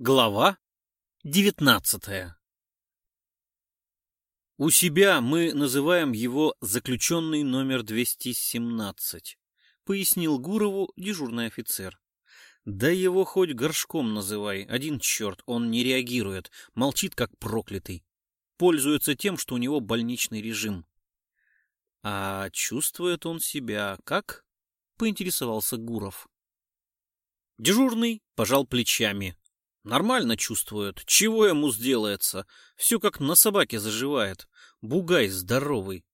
Глава девятнадцатая У себя мы называем его заключенный номер 217, пояснил Гурову дежурный офицер. Да его хоть горшком называй, один черт, он не реагирует, молчит как проклятый. Пользуется тем, что у него больничный режим. А чувствует он себя как? Поинтересовался Гуров. Дежурный пожал плечами. Нормально чувствует. Чего ему сделается? Все как на собаке заживает. Бугай здоровый.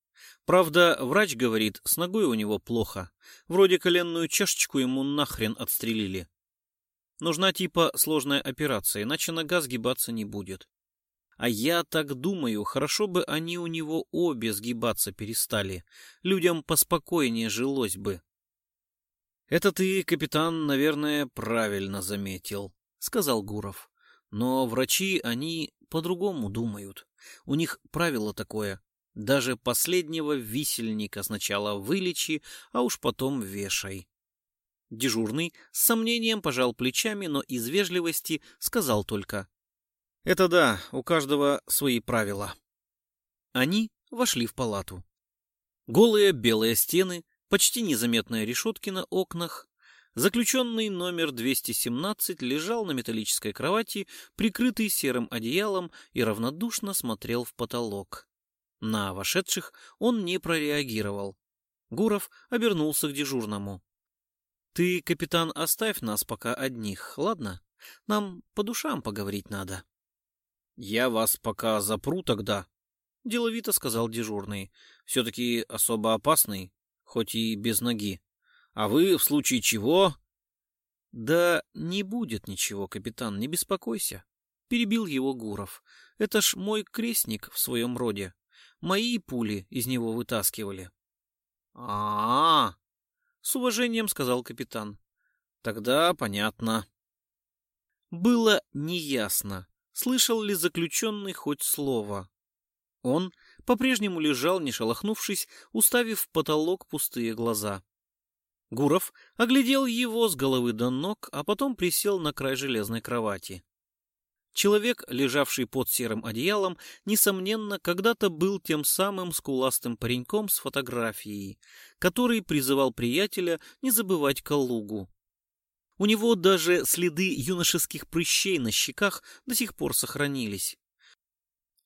Правда, врач говорит, с ногой у него плохо. Вроде коленную чашечку ему нахрен отстрелили. Нужна типа сложная операция, иначе нога сгибаться не будет. А я так думаю, хорошо бы они у него обе сгибаться перестали. Людям поспокойнее жилось бы. Это ты, капитан, наверное, правильно заметил, сказал Гуров. Но врачи, они по-другому думают. У них правило такое. Даже последнего висельника сначала вылечи, а уж потом вешай. Дежурный с сомнением пожал плечами, но из вежливости сказал только. Это да, у каждого свои правила. Они вошли в палату. Голые белые стены, почти незаметные решетки на окнах. Заключенный номер 217 лежал на металлической кровати, прикрытый серым одеялом, и равнодушно смотрел в потолок. На вошедших он не прореагировал. Гуров обернулся к дежурному. — Ты, капитан, оставь нас пока одних, ладно? Нам по душам поговорить надо. «Я вас пока запру тогда», — деловито сказал дежурный. «Все-таки особо опасный, хоть и без ноги. А вы, в случае чего...» «Да не будет ничего, капитан, не беспокойся», — перебил его Гуров. «Это ж мой крестник в своем роде. Мои пули из него вытаскивали». «А-а-а!» — с уважением сказал капитан. «Тогда понятно». Было неясно, слышал ли заключенный хоть слово. Он по-прежнему лежал, не шелохнувшись, уставив в потолок пустые глаза. Гуров оглядел его с головы до ног, а потом присел на край железной кровати. Человек, лежавший под серым одеялом, несомненно, когда-то был тем самым скуластым пареньком с фотографией, который призывал приятеля не забывать Калугу. У него даже следы юношеских прыщей на щеках до сих пор сохранились.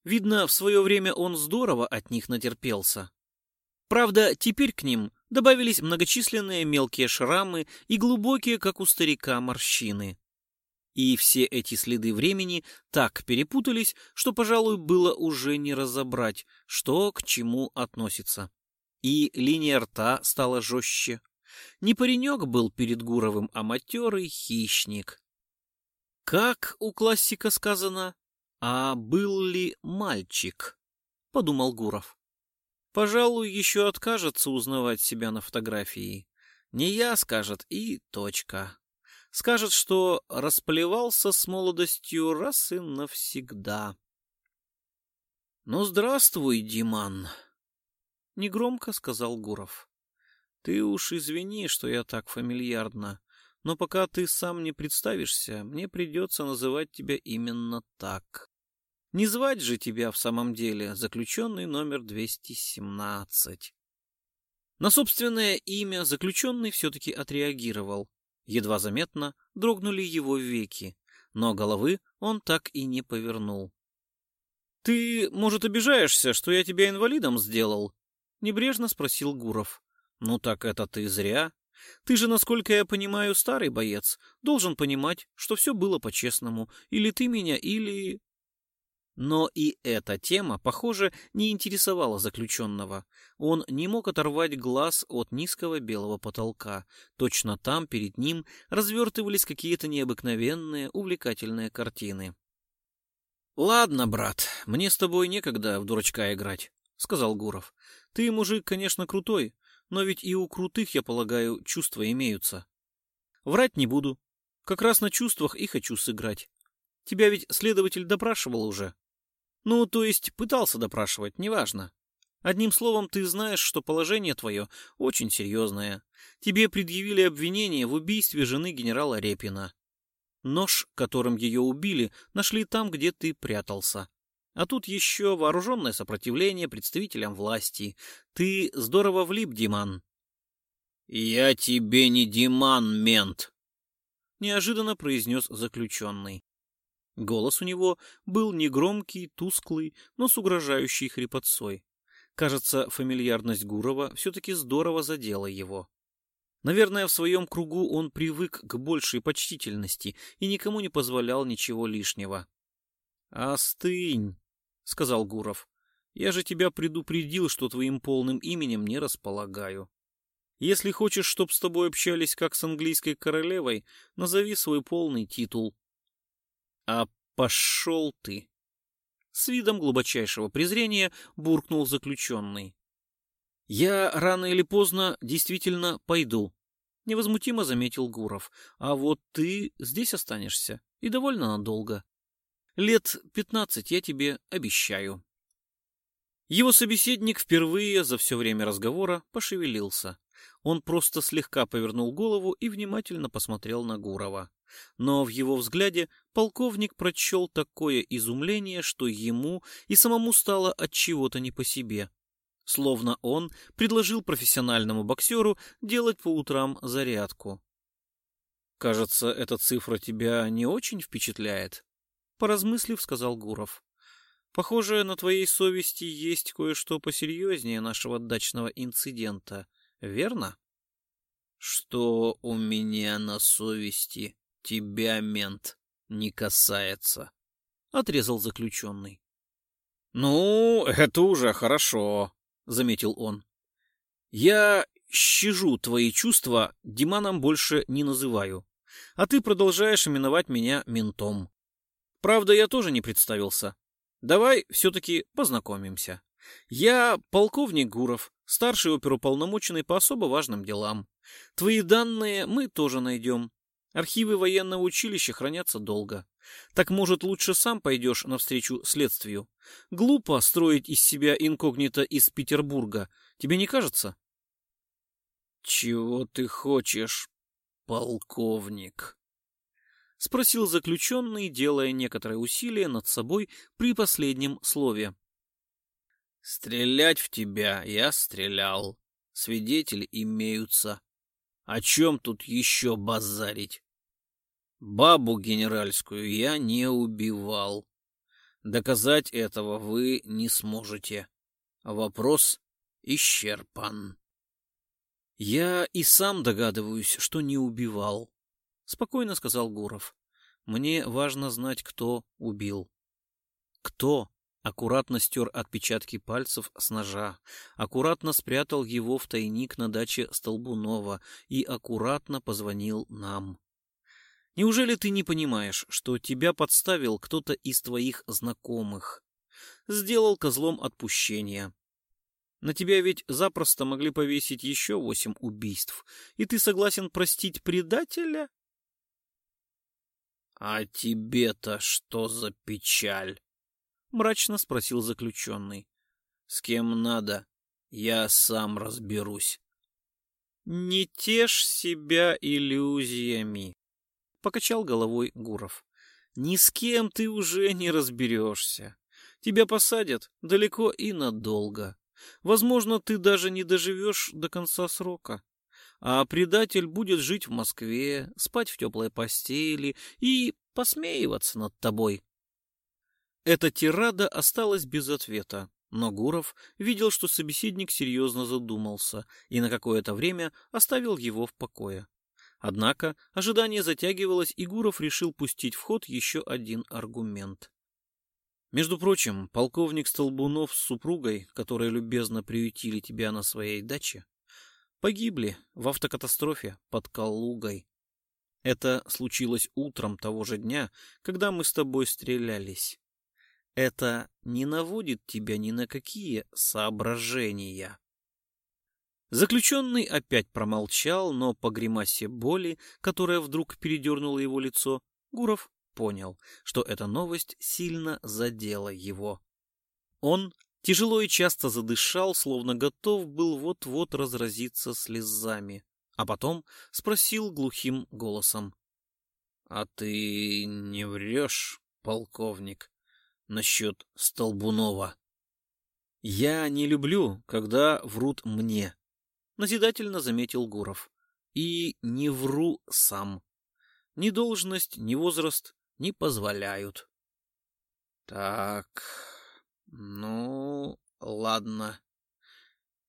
Видно, в свое время он здорово от них натерпелся. Правда, теперь к ним добавились многочисленные мелкие шрамы и глубокие, как у старика, морщины. И все эти следы времени так перепутались, что, пожалуй, было уже не разобрать, что к чему относится. И линия рта стала жестче, не паренек был перед Гуровым, а матерый хищник. Как у классика сказано, а был ли мальчик? Подумал Гуров. Пожалуй, еще откажется узнавать себя на фотографии. Не я, скажет, и точка. Скажет, что расплевался с молодостью раз и навсегда. «Ну, здравствуй, Диман!» — негромко сказал Гуров. Ты уж извини, что я так фамильярно, но пока ты сам не представишься, мне придется называть тебя именно так. Не звать же тебя в самом деле заключенный номер 217. На собственное имя заключенный все-таки отреагировал. Едва заметно дрогнули его веки, но головы он так и не повернул. — Ты, может, обижаешься, что я тебя инвалидом сделал? — небрежно спросил Гуров. Ну так это ты зря. Ты же, насколько я понимаю, старый боец, должен понимать, что все было по-честному. Или ты меня, или... Но и эта тема, похоже, не интересовала заключенного. Он не мог оторвать глаз от низкого белого потолка. Точно там, перед ним, развертывались какие-то необыкновенные, увлекательные картины. «Ладно, брат, мне с тобой некогда в дурачка играть», — сказал Гуров. «Ты, мужик, конечно, крутой, но ведь и у крутых, я полагаю, чувства имеются. Врать не буду. Как раз на чувствах и хочу сыграть. Тебя ведь следователь допрашивал уже. Ну, то есть пытался допрашивать, неважно. Одним словом, ты знаешь, что положение твое очень серьезное. Тебе предъявили обвинение в убийстве жены генерала Репина. Нож, которым ее убили, нашли там, где ты прятался. А тут еще вооруженное сопротивление представителям власти. Ты здорово влип, Диман. «Я тебе не Диман, мент!» — неожиданно произнес заключенный. Голос у него был негромкий, тусклый, но с угрожающей хрипотцой. Кажется, фамильярность Гурова все-таки здорово задела его. Наверное, в своем кругу он привык к большей почтительности и никому не позволял ничего лишнего. «Остынь», — сказал Гуров. «Я же тебя предупредил, что твоим полным именем не располагаю. Если хочешь, чтоб с тобой общались как с английской королевой, назови свой полный титул». «А пошел ты!» С видом глубочайшего презрения буркнул заключенный. «Я рано или поздно действительно пойду», — невозмутимо заметил Гуров. «А вот ты здесь останешься, и довольно надолго. Лет пятнадцать я тебе обещаю». Его собеседник впервые за все время разговора пошевелился. Он просто слегка повернул голову и внимательно посмотрел на Гурова. Но в его взгляде полковник прочел такое изумление, что ему и самому стало от чего-то не по себе словно он предложил профессиональному боксеру делать по утрам зарядку. «Кажется, эта цифра тебя не очень впечатляет», — поразмыслив, сказал Гуров. «Похоже, на твоей совести есть кое-что посерьезнее нашего дачного инцидента, верно?» «Что у меня на совести тебя, мент, не касается», — отрезал заключенный. «Ну, это уже хорошо», заметил он. Я щажу твои чувства, Диманом больше не называю. А ты продолжаешь именовать меня ментом. Правда, я тоже не представился. Давай все-таки познакомимся. Я полковник Гуров, старший оперуполномоченный по особо важным делам. Твои данные мы тоже найдем. Архивы военного училища хранятся долго. Так, может, лучше сам пойдешь навстречу следствию? Глупо строить из себя инкогнито из Петербурга. Тебе не кажется? Чего ты хочешь, полковник? Спросил заключенный, делая некоторое усилие над собой при последнем слове. Стрелять в тебя я стрелял. Свидетели имеются. О чем тут еще базарить? Бабу генеральскую я не убивал. Доказать этого вы не сможете. Вопрос исчерпан. Я и сам догадываюсь, что не убивал, спокойно сказал Гуров. Мне важно знать, кто убил. Кто аккуратно стер отпечатки пальцев с ножа, аккуратно спрятал его в тайник на даче Столбунова и аккуратно позвонил нам. Неужели ты не понимаешь, что тебя подставил кто-то из твоих знакомых? Сделал козлом отпущения. На тебя ведь запросто могли повесить еще восемь убийств, и ты согласен простить предателя? — А тебе-то что за печаль? — мрачно спросил заключенный. — С кем надо, я сам разберусь. — Не тешь себя иллюзиями, покачал головой Гуров. Ни с кем ты уже не разберешься. Тебя посадят далеко и надолго. Возможно, ты даже не доживешь до конца срока. А предатель будет жить в Москве, спать в теплой постели и посмеиваться над тобой. Эта тирада осталась без ответа, но Гуров видел, что собеседник серьезно задумался и на какое-то время оставил его в покое. Однако ожидание затягивалось, и Гуров решил пустить в ход еще один аргумент. Между прочим, полковник Столбунов с супругой, которые любезно приютили тебя на своей даче, погибли в автокатастрофе под Калугой. Это случилось утром того же дня, когда мы с тобой стрелялись. Это не наводит тебя ни на какие соображения. Заключенный опять промолчал, но по гримасе боли, которая вдруг передернула его лицо, Гуров понял, что эта новость сильно задела его. Он тяжело и часто задышал, словно готов был вот-вот разразиться слезами, а потом спросил глухим голосом. А ты не врешь, полковник, насчет Столбунова? Я не люблю, когда врут мне, назидательно заметил Гуров. И не вру сам. Ни должность, ни возраст не позволяют. Так, ну, ладно.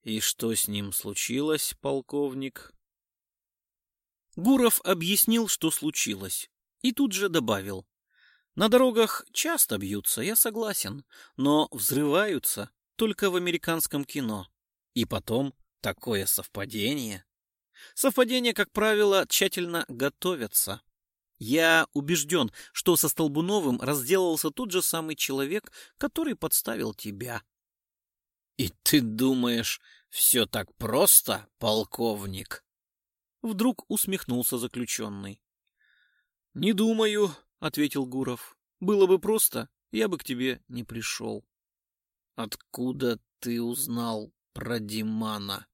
И что с ним случилось, полковник? Гуров объяснил, что случилось, и тут же добавил. На дорогах часто бьются, я согласен, но взрываются только в американском кино. И потом такое совпадение. Совпадения, как правило, тщательно готовятся. Я убежден, что со Столбуновым разделался тот же самый человек, который подставил тебя. — И ты думаешь, все так просто, полковник? Вдруг усмехнулся заключенный. — Не думаю, — ответил Гуров. — Было бы просто, я бы к тебе не пришел. — Откуда ты узнал про Димана?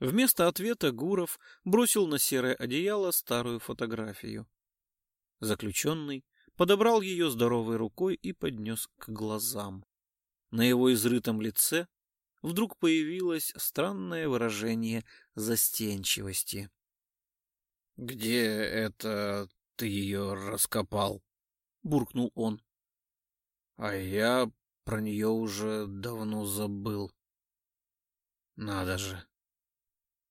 Вместо ответа Гуров бросил на серое одеяло старую фотографию. Заключенный подобрал ее здоровой рукой и поднес к глазам. На его изрытом лице вдруг появилось странное выражение застенчивости. — Где это ты ее раскопал? — буркнул он. — А я про нее уже давно забыл. Надо же.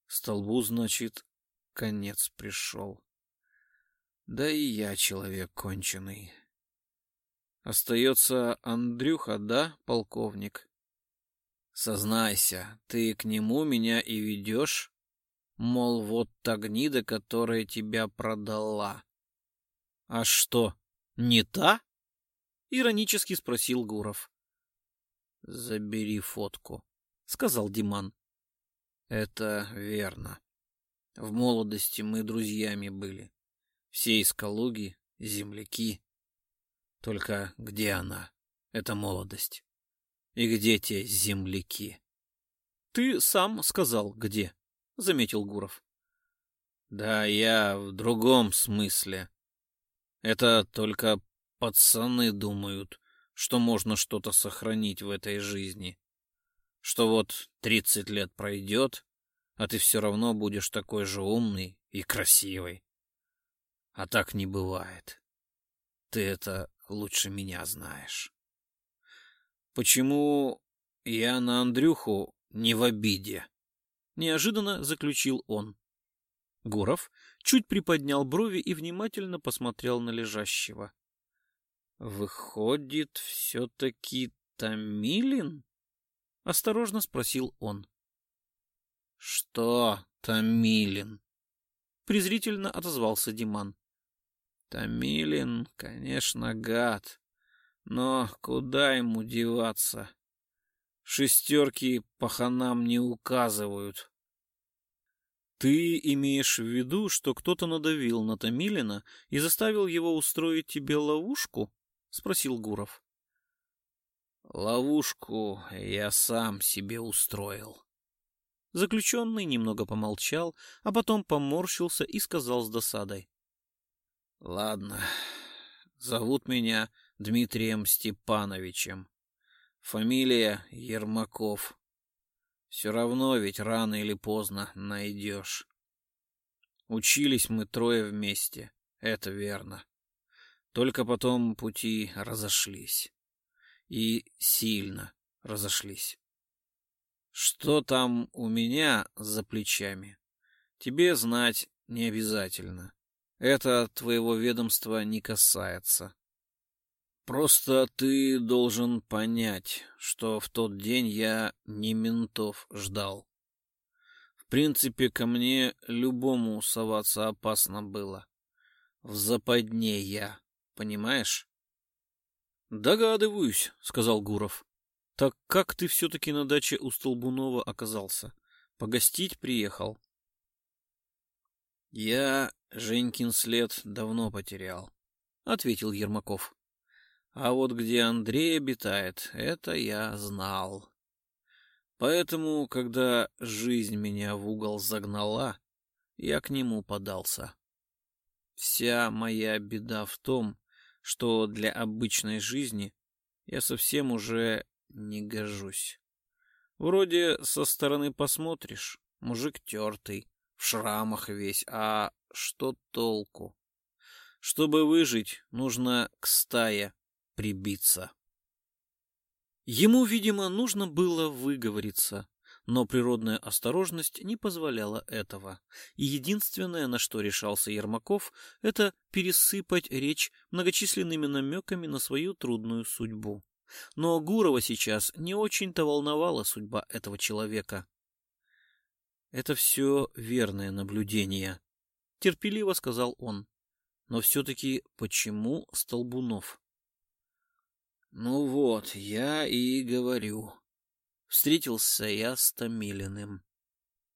Столбу, значит, конец пришел. Да и я человек конченый. Остается Андрюха, да, полковник? Сознайся, ты к нему меня и ведешь? Мол, вот та гнида, которая тебя продала. А что, не та? Иронически спросил Гуров. Забери фотку, сказал Диман. Это верно. В молодости мы друзьями были. Все из Калуги, земляки. Только где она, эта молодость? И где те земляки? — Ты сам сказал, где, — заметил Гуров. — Да я в другом смысле. Это только пацаны думают, что можно что-то сохранить в этой жизни что вот тридцать лет пройдет, а ты все равно будешь такой же умный и красивый. А так не бывает. Ты это лучше меня знаешь. Почему я на Андрюху не в обиде? Неожиданно заключил он. Гуров чуть приподнял брови и внимательно посмотрел на лежащего. Выходит, все-таки Томилин? — осторожно спросил он. — Что, Томилин? — презрительно отозвался Диман. — Томилин, конечно, гад, но куда ему деваться? Шестерки паханам не указывают. — Ты имеешь в виду, что кто-то надавил на Томилина и заставил его устроить тебе ловушку? — спросил Гуров. Ловушку я сам себе устроил. Заключенный немного помолчал, а потом поморщился и сказал с досадой. — Ладно, зовут меня Дмитрием Степановичем. Фамилия Ермаков. Все равно ведь рано или поздно найдешь. Учились мы трое вместе, это верно. Только потом пути разошлись и сильно разошлись. Что там у меня за плечами, тебе знать не обязательно. Это твоего ведомства не касается. Просто ты должен понять, что в тот день я не ментов ждал. В принципе, ко мне любому соваться опасно было. В западне я, понимаешь? «Догадываюсь», — сказал Гуров. «Так как ты все-таки на даче у Столбунова оказался? Погостить приехал?» «Я Женькин след давно потерял», — ответил Ермаков. «А вот где Андрей обитает, это я знал. Поэтому, когда жизнь меня в угол загнала, я к нему подался». Вся моя беда в том, что для обычной жизни я совсем уже не гожусь. Вроде со стороны посмотришь, мужик тертый, в шрамах весь, а что толку? Чтобы выжить, нужно к стае прибиться. Ему, видимо, нужно было выговориться, но природная осторожность не позволяла этого, и единственное, на что решался Ермаков, это пересыпать речь многочисленными намеками на свою трудную судьбу. Но Гурова сейчас не очень-то волновала судьба этого человека. «Это все верное наблюдение», — терпеливо сказал он. «Но все-таки почему Столбунов?» «Ну вот, я и говорю», встретился я с Томилиным.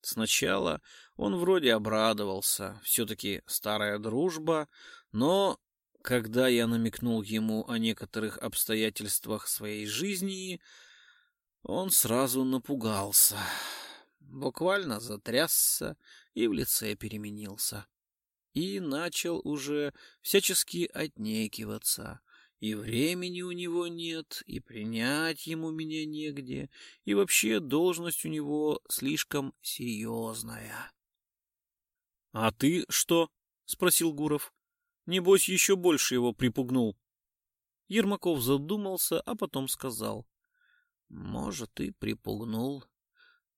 Сначала он вроде обрадовался, все-таки старая дружба, но когда я намекнул ему о некоторых обстоятельствах своей жизни, он сразу напугался, буквально затрясся и в лице переменился. И начал уже всячески отнекиваться, и времени у него нет, и принять ему меня негде, и вообще должность у него слишком серьезная. — А ты что? — спросил Гуров. — Небось, еще больше его припугнул. Ермаков задумался, а потом сказал. — Может, и припугнул.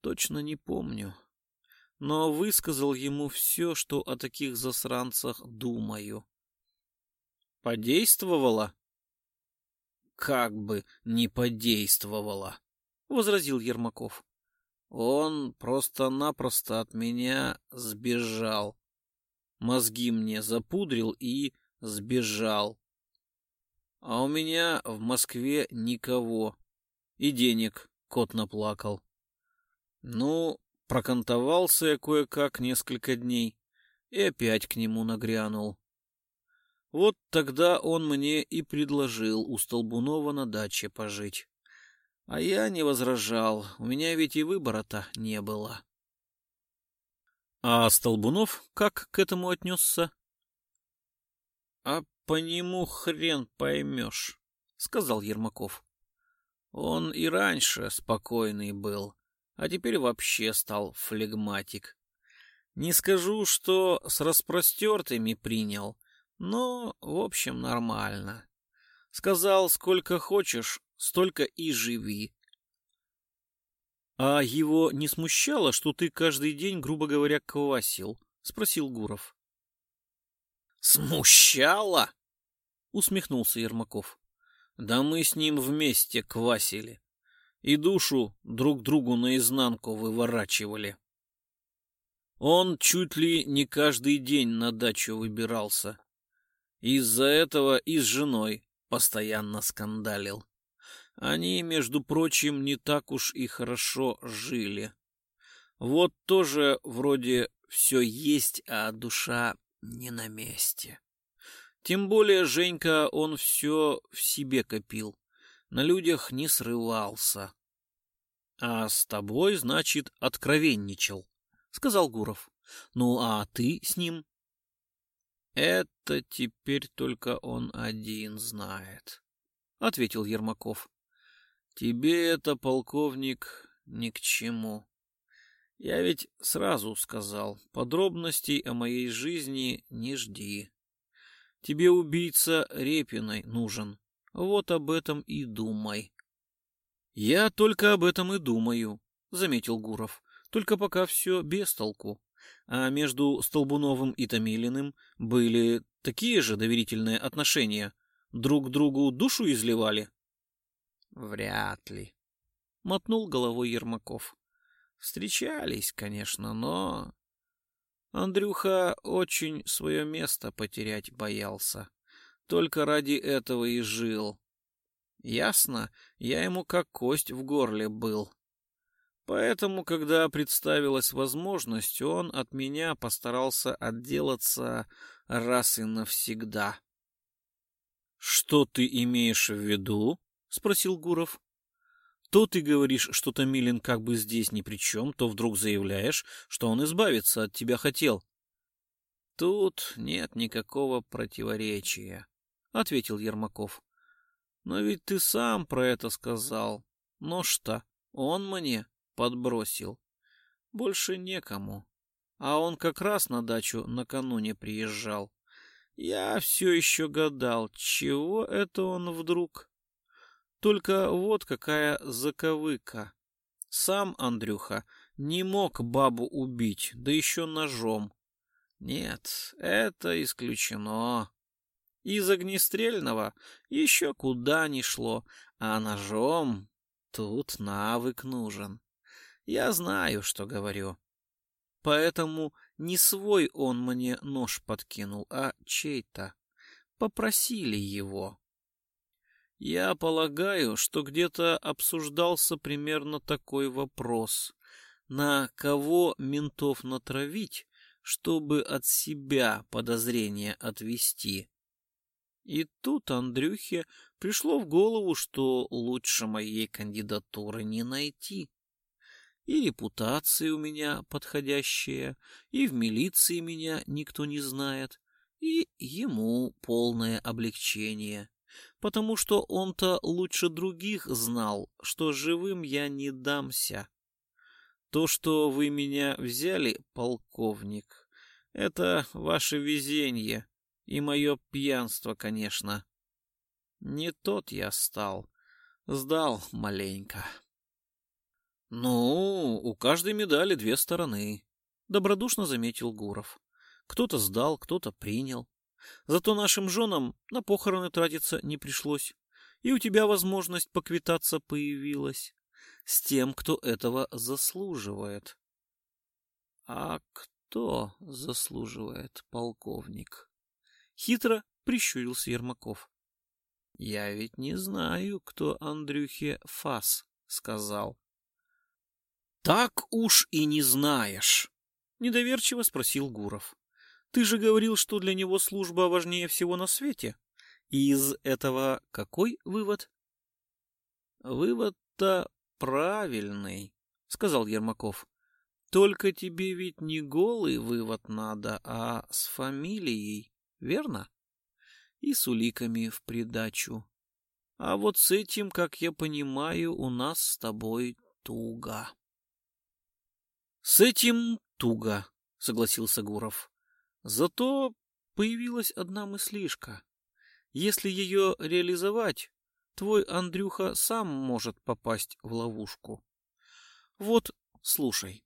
Точно не помню. Но высказал ему все, что о таких засранцах думаю. — Подействовало? Как бы не подействовало, — возразил Ермаков. Он просто-напросто от меня сбежал. Мозги мне запудрил и сбежал. А у меня в Москве никого. И денег кот наплакал. Ну, прокантовался я кое-как несколько дней и опять к нему нагрянул. Вот тогда он мне и предложил у Столбунова на даче пожить. А я не возражал, у меня ведь и выбора-то не было. А Столбунов как к этому отнесся? — А по нему хрен поймешь, — сказал Ермаков. Он и раньше спокойный был, а теперь вообще стал флегматик. Не скажу, что с распростертыми принял, но, в общем, нормально. Сказал, сколько хочешь, столько и живи. — А его не смущало, что ты каждый день, грубо говоря, квасил? — спросил Гуров. — Смущало? — усмехнулся Ермаков. — Да мы с ним вместе квасили. И душу друг другу наизнанку выворачивали. Он чуть ли не каждый день на дачу выбирался. Из-за этого и с женой постоянно скандалил. Они, между прочим, не так уж и хорошо жили. Вот тоже вроде все есть, а душа не на месте. Тем более Женька, он все в себе копил, на людях не срывался. — А с тобой, значит, откровенничал, — сказал Гуров. — Ну, а ты с ним? Это теперь только он один знает, — ответил Ермаков. Тебе это, полковник, ни к чему. Я ведь сразу сказал, подробностей о моей жизни не жди. Тебе убийца Репиной нужен. Вот об этом и думай. — Я только об этом и думаю, — заметил Гуров. — Только пока все без толку а между Столбуновым и Томилиным были такие же доверительные отношения? Друг другу душу изливали? — Вряд ли, — мотнул головой Ермаков. — Встречались, конечно, но... Андрюха очень свое место потерять боялся. Только ради этого и жил. Ясно, я ему как кость в горле был. Поэтому, когда представилась возможность, он от меня постарался отделаться раз и навсегда. — Что ты имеешь в виду? — спросил Гуров. — То ты говоришь, что Томилин как бы здесь ни при чем, то вдруг заявляешь, что он избавиться от тебя хотел. Тут нет никакого противоречия, ответил Ермаков. Но ведь ты сам про это сказал. Ну что, он мне подбросил. Больше некому. А он как раз на дачу накануне приезжал. Я все еще гадал, чего это он вдруг. Только вот какая заковыка. Сам Андрюха не мог бабу убить, да еще ножом. Нет, это исключено. Из огнестрельного еще куда ни шло, а ножом тут навык нужен. Я знаю, что говорю. Поэтому не свой он мне нож подкинул, а чей-то. Попросили его. Я полагаю, что где-то обсуждался примерно такой вопрос. На кого ментов натравить, чтобы от себя подозрения отвести? И тут Андрюхе пришло в голову, что лучше моей кандидатуры не найти. И репутация у меня подходящая, и в милиции меня никто не знает, и ему полное облегчение, потому что он-то лучше других знал, что живым я не дамся. То, что вы меня взяли, полковник, это ваше везение и мое пьянство, конечно. Не тот я стал, сдал маленько. «Ну, у каждой медали две стороны», — добродушно заметил Гуров. «Кто-то сдал, кто-то принял. Зато нашим женам на похороны тратиться не пришлось, и у тебя возможность поквитаться появилась с тем, кто этого заслуживает». «А кто заслуживает, полковник?» Хитро прищурился Ермаков. «Я ведь не знаю, кто Андрюхе Фас сказал». Так уж и не знаешь, недоверчиво спросил Гуров. Ты же говорил, что для него служба важнее всего на свете. Из этого какой вывод? Вывод-то правильный, сказал Ермаков. Только тебе ведь не голый вывод надо, а с фамилией, верно? И с уликами в придачу. А вот с этим, как я понимаю, у нас с тобой туго. С этим туго, согласился Гуров. Зато появилась одна мыслишка. Если ее реализовать, твой Андрюха сам может попасть в ловушку. Вот, слушай.